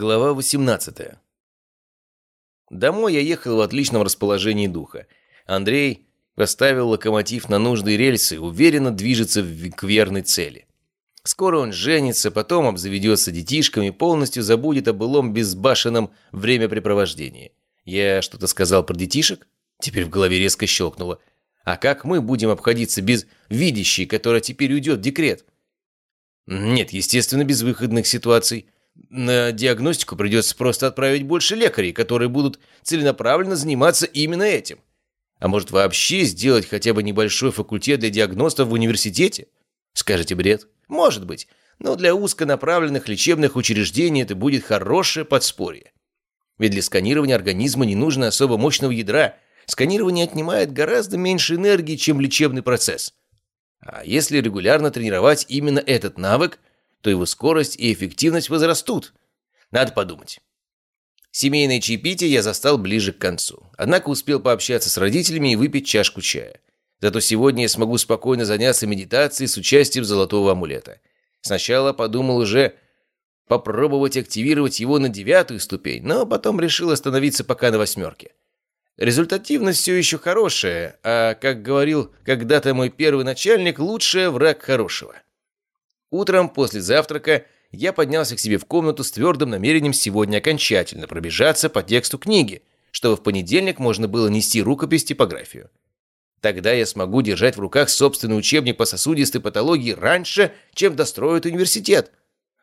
Глава 18. Домой я ехал в отличном расположении духа. Андрей поставил локомотив на нужные рельсы, уверенно движется к верной цели. Скоро он женится, потом обзаведется детишками, полностью забудет о былом безбашенном времяпрепровождении. Я что-то сказал про детишек? Теперь в голове резко щелкнуло. А как мы будем обходиться без видящей, которая теперь уйдет в декрет? Нет, естественно, без выходных ситуаций. На диагностику придется просто отправить больше лекарей, которые будут целенаправленно заниматься именно этим. А может вообще сделать хотя бы небольшой факультет для диагностов в университете? Скажете бред? Может быть. Но для узконаправленных лечебных учреждений это будет хорошее подспорье. Ведь для сканирования организма не нужно особо мощного ядра. Сканирование отнимает гораздо меньше энергии, чем лечебный процесс. А если регулярно тренировать именно этот навык, то его скорость и эффективность возрастут. Надо подумать. Семейное чаепитие я застал ближе к концу. Однако успел пообщаться с родителями и выпить чашку чая. Зато сегодня я смогу спокойно заняться медитацией с участием золотого амулета. Сначала подумал уже попробовать активировать его на девятую ступень, но потом решил остановиться пока на восьмерке. Результативность все еще хорошая, а, как говорил когда-то мой первый начальник, лучший враг хорошего. Утром после завтрака я поднялся к себе в комнату с твердым намерением сегодня окончательно пробежаться по тексту книги, чтобы в понедельник можно было нести рукопись типографию. Тогда я смогу держать в руках собственный учебник по сосудистой патологии раньше, чем достроят университет.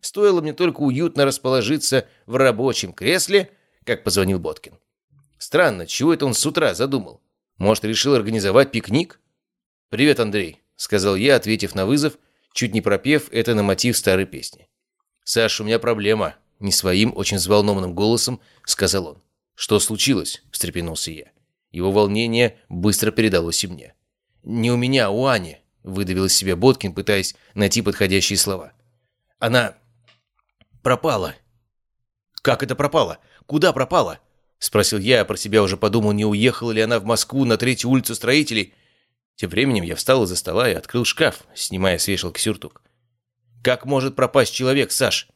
Стоило мне только уютно расположиться в рабочем кресле, как позвонил Боткин. Странно, чего это он с утра задумал? Может, решил организовать пикник? «Привет, Андрей», — сказал я, ответив на вызов чуть не пропев это на мотив старой песни. «Саш, у меня проблема», — не своим, очень взволнованным голосом сказал он. «Что случилось?» — встрепенулся я. Его волнение быстро передалось и мне. «Не у меня, а у Ани», — выдавил из себя Боткин, пытаясь найти подходящие слова. «Она пропала». «Как это пропала? Куда пропала?» — спросил я, а про себя уже подумал, не уехала ли она в Москву на третью улицу строителей, тем временем я встал из-за стола и открыл шкаф, снимая с вешалки сюртук. «Как может пропасть человек, Саш?»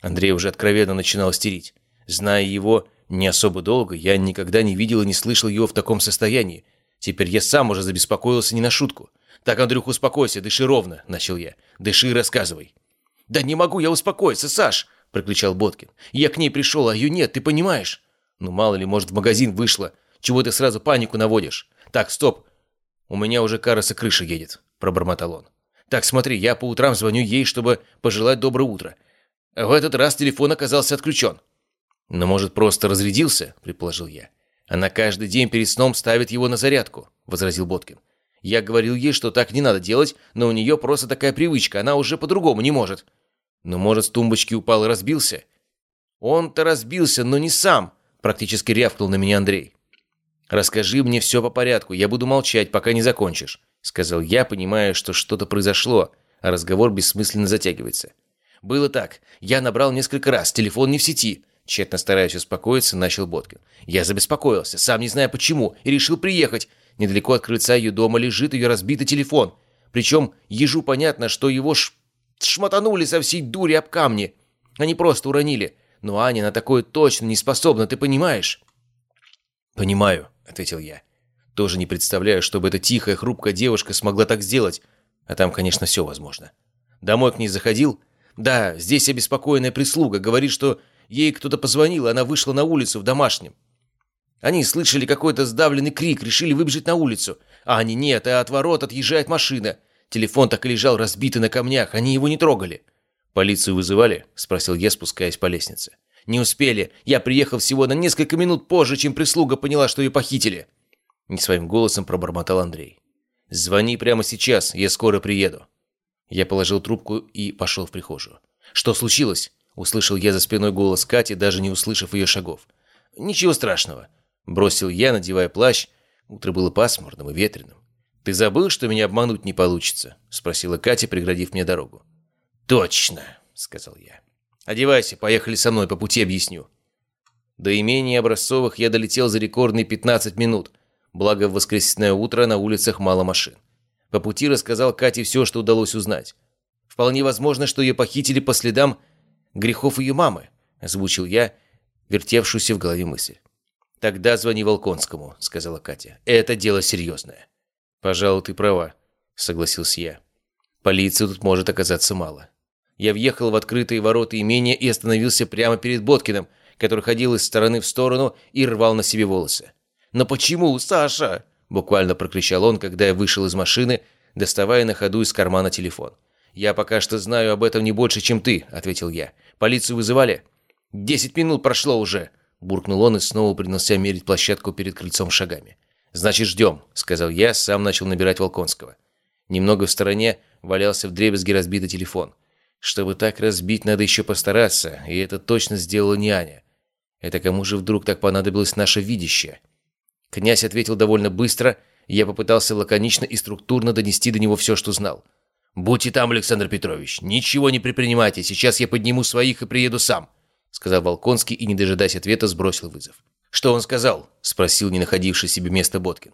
Андрей уже откровенно начинал стерить. Зная его не особо долго, я никогда не видел и не слышал его в таком состоянии. Теперь я сам уже забеспокоился не на шутку. «Так, Андрюх, успокойся, дыши ровно», — начал я. «Дыши и рассказывай». «Да не могу я успокоиться, Саш!» — прокричал Боткин. «Я к ней пришел, а ее нет, ты понимаешь?» «Ну, мало ли, может, в магазин вышла. Чего ты сразу панику наводишь?» «Так, стоп, «У меня уже Караса крыша едет», – пробормотал он. «Так, смотри, я по утрам звоню ей, чтобы пожелать доброе утро. В этот раз телефон оказался отключен». «Но, может, просто разрядился?» – предположил я. «Она каждый день перед сном ставит его на зарядку», – возразил Боткин. «Я говорил ей, что так не надо делать, но у нее просто такая привычка, она уже по-другому не может». «Но, может, с тумбочки упал и разбился?» «Он-то разбился, но не сам», – практически рявкнул на меня Андрей. «Расскажи мне все по порядку, я буду молчать, пока не закончишь», — сказал я, понимая, что что-то произошло, а разговор бессмысленно затягивается. «Было так. Я набрал несколько раз, телефон не в сети». Тщетно стараясь успокоиться, начал Боткин. «Я забеспокоился, сам не знаю почему, и решил приехать. Недалеко от крыльца ее дома лежит ее разбитый телефон. Причем ежу понятно, что его ш... шмотанули со всей дури об камни. Они просто уронили. Но Аня на такое точно не способна, ты понимаешь?» «Понимаю», ответил я. Тоже не представляю, чтобы эта тихая, хрупкая девушка смогла так сделать. А там, конечно, все возможно. Домой к ней заходил? Да, здесь обеспокоенная прислуга. Говорит, что ей кто-то позвонил, и она вышла на улицу в домашнем. Они слышали какой-то сдавленный крик, решили выбежать на улицу. А они нет, а от ворот отъезжает машина. Телефон так и лежал разбитый на камнях, они его не трогали. «Полицию вызывали?» – спросил я, спускаясь по лестнице. «Не успели. Я приехал всего на несколько минут позже, чем прислуга поняла, что ее похитили». Не своим голосом пробормотал Андрей. «Звони прямо сейчас, я скоро приеду». Я положил трубку и пошел в прихожую. «Что случилось?» Услышал я за спиной голос Кати, даже не услышав ее шагов. «Ничего страшного», — бросил я, надевая плащ. Утро было пасмурным и ветреным. «Ты забыл, что меня обмануть не получится?» — спросила Катя, преградив мне дорогу. «Точно», — сказал я. Одевайся, поехали со мной, по пути объясню». До имения Образцовых я долетел за рекордные 15 минут, благо в воскресное утро на улицах мало машин. По пути рассказал Кате все, что удалось узнать. Вполне возможно, что ее похитили по следам грехов ее мамы. — озвучил я вертевшуюся в голове мысль. «Тогда звони Волконскому», — сказала Катя. «Это дело серьезное». «Пожалуй, ты права», — согласился я. «Полиции тут может оказаться мало». Я въехал в открытые ворота имения и остановился прямо перед Боткиным, который ходил из стороны в сторону и рвал на себе волосы. «Но почему, Саша?» – буквально прокричал он, когда я вышел из машины, доставая на ходу из кармана телефон. «Я пока что знаю об этом не больше, чем ты», – ответил я. «Полицию вызывали?» «Десять минут прошло уже», – буркнул он и снова принялся мерить площадку перед крыльцом шагами. «Значит, ждем», – сказал я, сам начал набирать Волконского. Немного в стороне валялся в дребезги разбитый телефон. Чтобы так разбить, надо еще постараться, и это точно сделала не Аня. Это кому же вдруг так понадобилось наше видящее? Князь ответил довольно быстро, и я попытался лаконично и структурно донести до него все, что знал. «Будьте там, Александр Петрович, ничего не предпринимайте, сейчас я подниму своих и приеду сам», сказал Волконский и, не дожидаясь ответа, сбросил вызов. «Что он сказал?» – спросил не находивший себе места Боткин.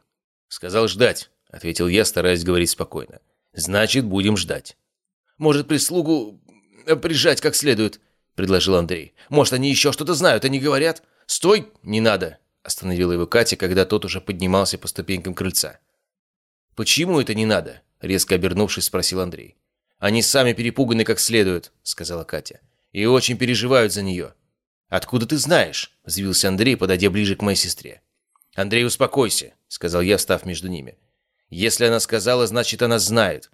«Сказал ждать», – ответил я, стараясь говорить спокойно. «Значит, будем ждать». «Может, прислугу э, прижать как следует?» – предложил Андрей. «Может, они еще что-то знают, они говорят?» «Стой! Не надо!» Остановила его Катя, когда тот уже поднимался по ступенькам крыльца. «Почему это не надо?» Резко обернувшись, спросил Андрей. «Они сами перепуганы как следует», — сказала Катя. «И очень переживают за нее». «Откуда ты знаешь?» — взвился Андрей, подойдя ближе к моей сестре. «Андрей, успокойся», — сказал я, встав между ними. «Если она сказала, значит, она знает.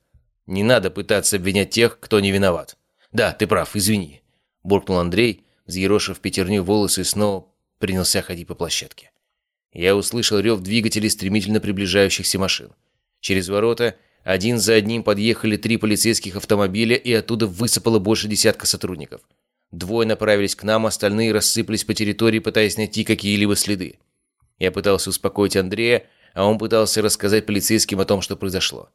Не надо пытаться обвинять тех, кто не виноват». «Да, ты прав, извини», — буркнул Андрей, взъерошив пятерню волосы и снова принялся ходить по площадке. Я услышал рев двигателей стремительно приближающихся машин. Через ворота один за одним подъехали три полицейских автомобиля, и оттуда высыпало больше десятка сотрудников. Двое направились к нам, остальные рассыпались по территории, пытаясь найти какие-либо следы. Я пытался успокоить Андрея, а он пытался рассказать полицейским о том, что произошло.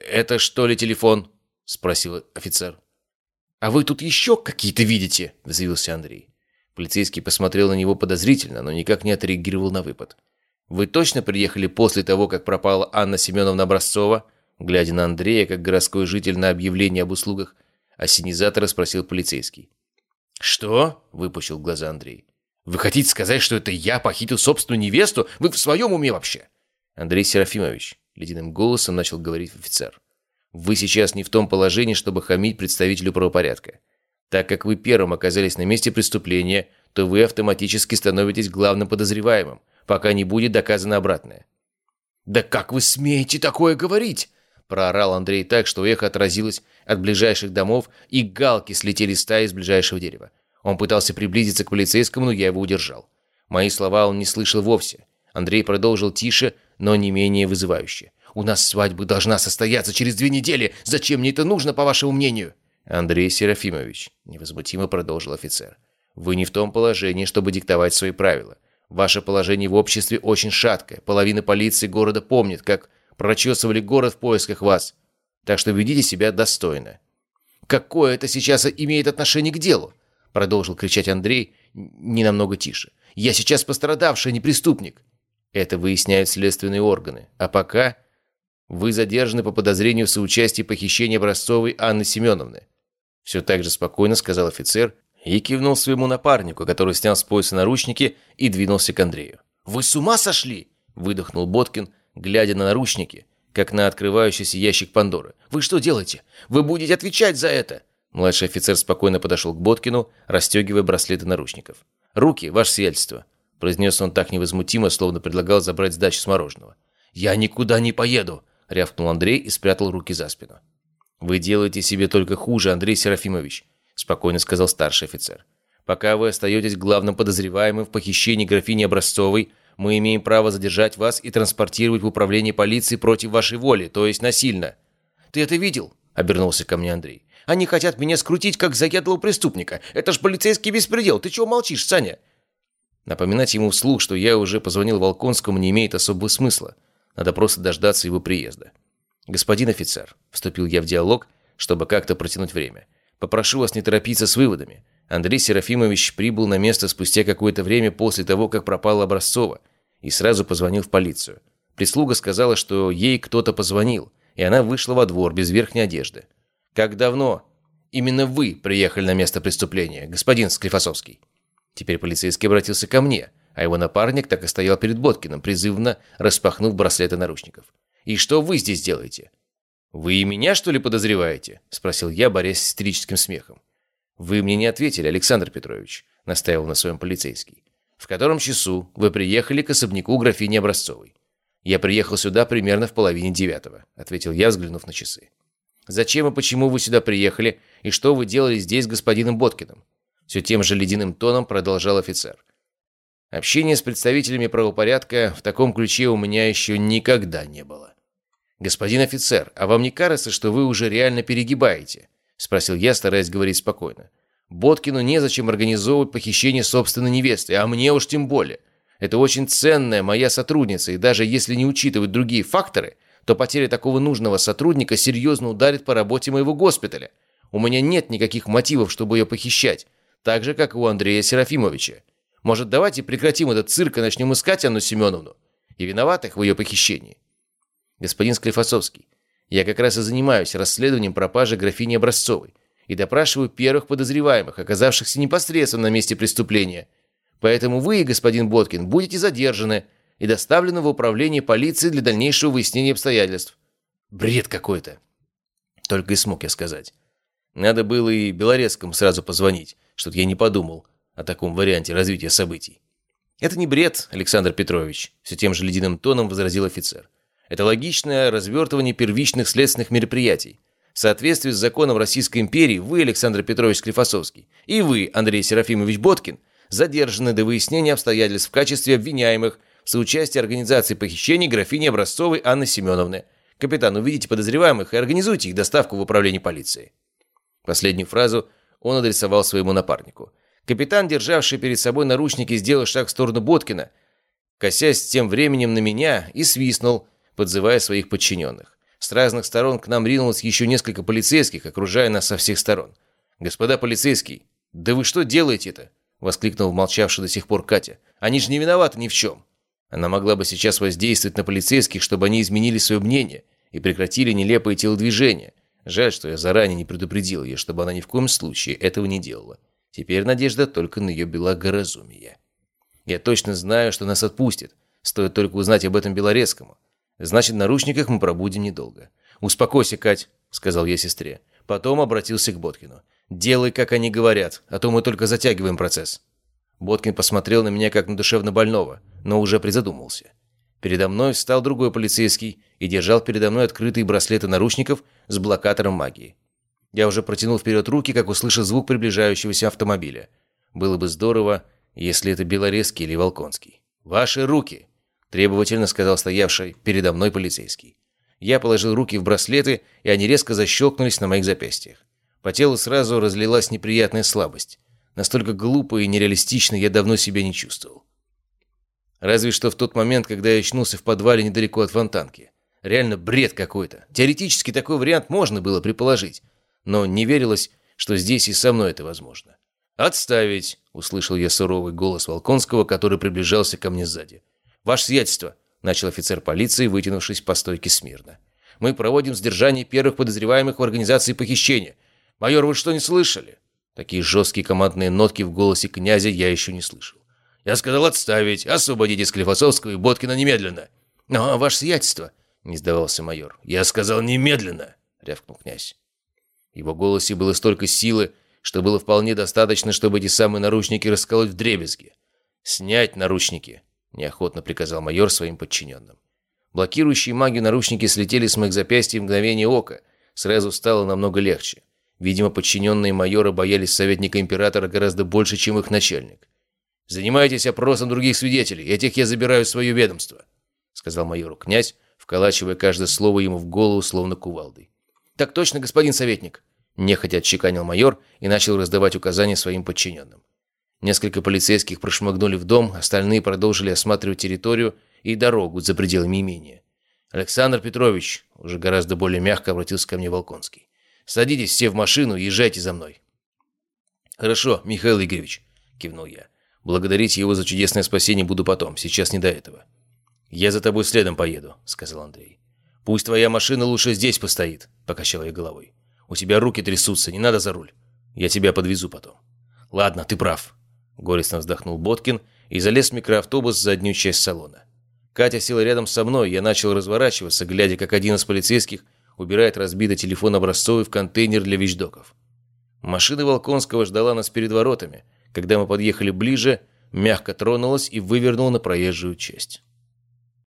«Это что ли телефон?» – спросил офицер. «А вы тут еще какие-то видите?» – взвился Андрей. Полицейский посмотрел на него подозрительно, но никак не отреагировал на выпад. «Вы точно приехали после того, как пропала Анна Семеновна Образцова?» Глядя на Андрея, как городской житель на объявление об услугах, ассенизатора спросил полицейский. «Что?» – выпучил глаза Андрей. «Вы хотите сказать, что это я похитил собственную невесту? Вы в своем уме вообще?» «Андрей Серафимович», – ледяным голосом начал говорить офицер. «Вы сейчас не в том положении, чтобы хамить представителю правопорядка. Так как вы первым оказались на месте преступления, то вы автоматически становитесь главным подозреваемым, пока не будет доказано обратное. «Да как вы смеете такое говорить?» Проорал Андрей так, что эхо отразилось от ближайших домов, и галки слетели стаи из ближайшего дерева. Он пытался приблизиться к полицейскому, но я его удержал. Мои слова он не слышал вовсе. Андрей продолжил тише, но не менее вызывающе. «У нас свадьба должна состояться через две недели. Зачем мне это нужно, по вашему мнению?» «Андрей Серафимович», — невозмутимо продолжил офицер, «вы не в том положении, чтобы диктовать свои правила. Ваше положение в обществе очень шаткое. Половина полиции города помнит, как прочесывали город в поисках вас. Так что ведите себя достойно». «Какое это сейчас имеет отношение к делу?» Продолжил кричать Андрей не намного тише. «Я сейчас пострадавший, а не преступник». Это выясняют следственные органы. А пока вы задержаны по подозрению в соучастии похищения Образцовой Анны Семеновны. Все так же спокойно сказал офицер и кивнул своему напарнику, который снял с пояса наручники и двинулся к Андрею. «Вы с ума сошли?» – выдохнул Боткин, глядя на наручники, как на открывающийся ящик Пандоры. «Вы что делаете? Вы будете отвечать за это!» Младший офицер спокойно подошел к Боткину, расстегивая браслеты наручников. «Руки, ваше сиятельство!» – произнес он так невозмутимо, словно предлагал забрать сдачу с мороженого. «Я никуда не поеду!» – рявкнул Андрей и спрятал руки за спину. «Вы делаете себе только хуже, Андрей Серафимович», – спокойно сказал старший офицер. «Пока вы остаетесь главным подозреваемым в похищении графини Образцовой, мы имеем право задержать вас и транспортировать в управление полиции против вашей воли, то есть насильно». «Ты это видел?» – обернулся ко мне Андрей. «Они хотят меня скрутить, как заядлого преступника. Это ж полицейский беспредел. Ты чего молчишь, Саня?» Напоминать ему вслух, что я уже позвонил Волконскому, не имеет особого смысла. Надо просто дождаться его приезда. «Господин офицер», — вступил я в диалог, чтобы как-то протянуть время, «попрошу вас не торопиться с выводами. Андрей Серафимович прибыл на место спустя какое-то время после того, как пропала Образцова, и сразу позвонил в полицию. Прислуга сказала, что ей кто-то позвонил, и она вышла во двор без верхней одежды. Как давно Именно вы приехали на место преступления, господин Склифосовский». Теперь полицейский обратился ко мне, а его напарник так и стоял перед Боткиным, призывно распахнув браслеты наручников. «И что вы здесь делаете?» «Вы и меня, что ли, подозреваете?» – спросил я, борясь с истерическим смехом. «Вы мне не ответили, Александр Петрович», – настаивал на своем полицейский. «В котором часу вы приехали к особняку графини Образцовой?» «Я приехал сюда примерно в половине девятого», – ответил я, взглянув на часы. «Зачем и почему вы сюда приехали, и что вы делали здесь с господином Боткиным?» Все тем же ледяным тоном продолжал офицер. Общение с представителями правопорядка в таком ключе у меня еще никогда не было. «Господин офицер, а вам не кажется, что вы уже реально перегибаете?» – спросил я, стараясь говорить спокойно. «Боткину незачем организовывать похищение собственной невесты, а мне уж тем более. Это очень ценная моя сотрудница, и даже если не учитывать другие факторы, то потеря такого нужного сотрудника серьезно ударит по работе моего госпиталя. У меня нет никаких мотивов, чтобы ее похищать, так же, как и у Андрея Серафимовича. Может, давайте прекратим этот цирк и начнем искать Анну Семеновну и виноватых в ее похищении?» господин Склифосовский, я как раз и занимаюсь расследованием пропажи графини Образцовой и допрашиваю первых подозреваемых, оказавшихся непосредственно на месте преступления. Поэтому вы, господин Боткин, будете задержаны и доставлены в управление полиции для дальнейшего выяснения обстоятельств. Бред какой-то. Только и смог я сказать. Надо было и Белорецкому сразу позвонить, что-то я не подумал о таком варианте развития событий. «Это не бред, Александр Петрович», — все тем же ледяным тоном возразил офицер. Это логичное развертывание первичных следственных мероприятий. В соответствии с законом Российской империи вы, Александр Петрович Склифосовский, и вы, Андрей Серафимович Боткин, задержаны до выяснения обстоятельств в качестве обвиняемых в соучастии организации похищений графини Образцовой Анны Семеновны. Капитан, увидите подозреваемых и организуйте их доставку в управление полиции. Последнюю фразу он адресовал своему напарнику. Капитан, державший перед собой наручники, сделал шаг в сторону Боткина, косясь тем временем на меня и свистнул – подзывая своих подчиненных. С разных сторон к нам ринулось еще несколько полицейских, окружая нас со всех сторон. «Господа полицейские, да вы что делаете-то?» — воскликнул молчавший до сих пор Катя. «Они же не виноваты ни в чем». Она могла бы сейчас воздействовать на полицейских, чтобы они изменили свое мнение и прекратили нелепые телодвижения. Жаль, что я заранее не предупредил ее, чтобы она ни в коем случае этого не делала. Теперь надежда только на ее благоразумие. Я точно знаю, что нас отпустят. Стоит только узнать об этом Белорецкому. Значит, в наручниках мы пробудем недолго. «Успокойся, Кать», — сказал я сестре. Потом обратился к Боткину. «Делай, как они говорят, а то мы только затягиваем процесс». Боткин посмотрел на меня как на душевно больного, но уже призадумался. Передо мной встал другой полицейский и держал передо мной открытые браслеты наручников с блокатором магии. Я уже протянул вперед руки, как услышал звук приближающегося автомобиля. Было бы здорово, если это Белорецкий или Волконский. «Ваши руки!» требовательно сказал стоявший передо мной полицейский. Я положил руки в браслеты, и они резко защелкнулись на моих запястьях. По телу сразу разлилась неприятная слабость. Настолько глупо и нереалистично я давно себя не чувствовал. Разве что в тот момент, когда я очнулся в подвале недалеко от фонтанки. Реально бред какой-то. Теоретически такой вариант можно было предположить, но не верилось, что здесь и со мной это возможно. «Отставить!» — услышал я суровый голос Волконского, который приближался ко мне сзади. «Ваше сиятельство», — начал офицер полиции, вытянувшись по стойке смирно. «Мы проводим сдержание первых подозреваемых в организации похищения. Майор, вы что, не слышали?» Такие жесткие командные нотки в голосе князя я еще не слышал. «Я сказал отставить, освободите Склифосовского и Боткина немедленно». «Но, ваше сиятельство», — не сдавался майор. «Я сказал немедленно», — рявкнул князь. Его голосе было столько силы, что было вполне достаточно, чтобы эти самые наручники расколоть в дребезги. «Снять наручники», неохотно приказал майор своим подчиненным. Блокирующие магию наручники слетели с моих запястья в мгновение ока. Сразу стало намного легче. Видимо, подчиненные майора боялись советника императора гораздо больше, чем их начальник. «Занимайтесь опросом других свидетелей, этих я забираю в свое ведомство», сказал майору князь, вколачивая каждое слово ему в голову, словно кувалдой. «Так точно, господин советник», нехотя отчеканил майор и начал раздавать указания своим подчиненным. Несколько полицейских прошмыгнули в дом, остальные продолжили осматривать территорию и дорогу за пределами имения. «Александр Петрович», — уже гораздо более мягко обратился ко мне Волконский, «садитесь все в машину и езжайте за мной». «Хорошо, Михаил Игоревич», — кивнул я. «Благодарить его за чудесное спасение буду потом, сейчас не до этого». «Я за тобой следом поеду», — сказал Андрей. «Пусть твоя машина лучше здесь постоит», — покачал я головой. У тебя руки трясутся, не надо за руль. Я тебя подвезу потом». «Ладно, ты прав», — горестно вздохнул Боткин и залез в микроавтобус в заднюю часть салона. Катя села рядом со мной, я начал разворачиваться, глядя, как один из полицейских убирает разбитый телефон образцовый в контейнер для вещдоков. Машина Волконского ждала нас перед воротами. Когда мы подъехали ближе, мягко тронулась и вывернула на проезжую часть.